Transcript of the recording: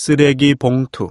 쓰레기 봉투.